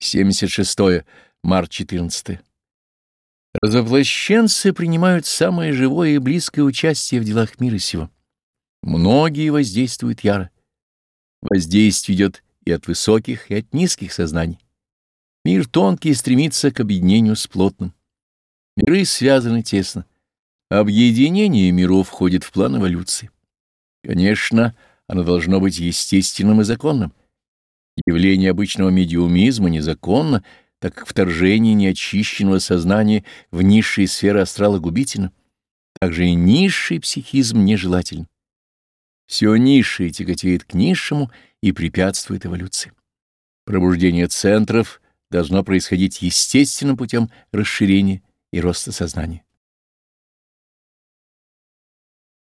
76. Март 14. Развоплощенцы принимают самое живое и близкое участие в делах мира сего. Многие воздействуют яро. Воздействие идет и от высоких, и от низких сознаний. Мир тонкий стремится к объединению с плотным. Миры связаны тесно. Объединение миров входит в план эволюции. Конечно, оно должно быть естественным и законным. Явление обычного медиумизма незаконно, так как вторжение неочищенного сознания в низшие сферы астрала губительно. Также и низший психизм нежелателен. Все низшее тяготеет к низшему и препятствует эволюции. Пробуждение центров должно происходить естественным путем расширения и роста сознания.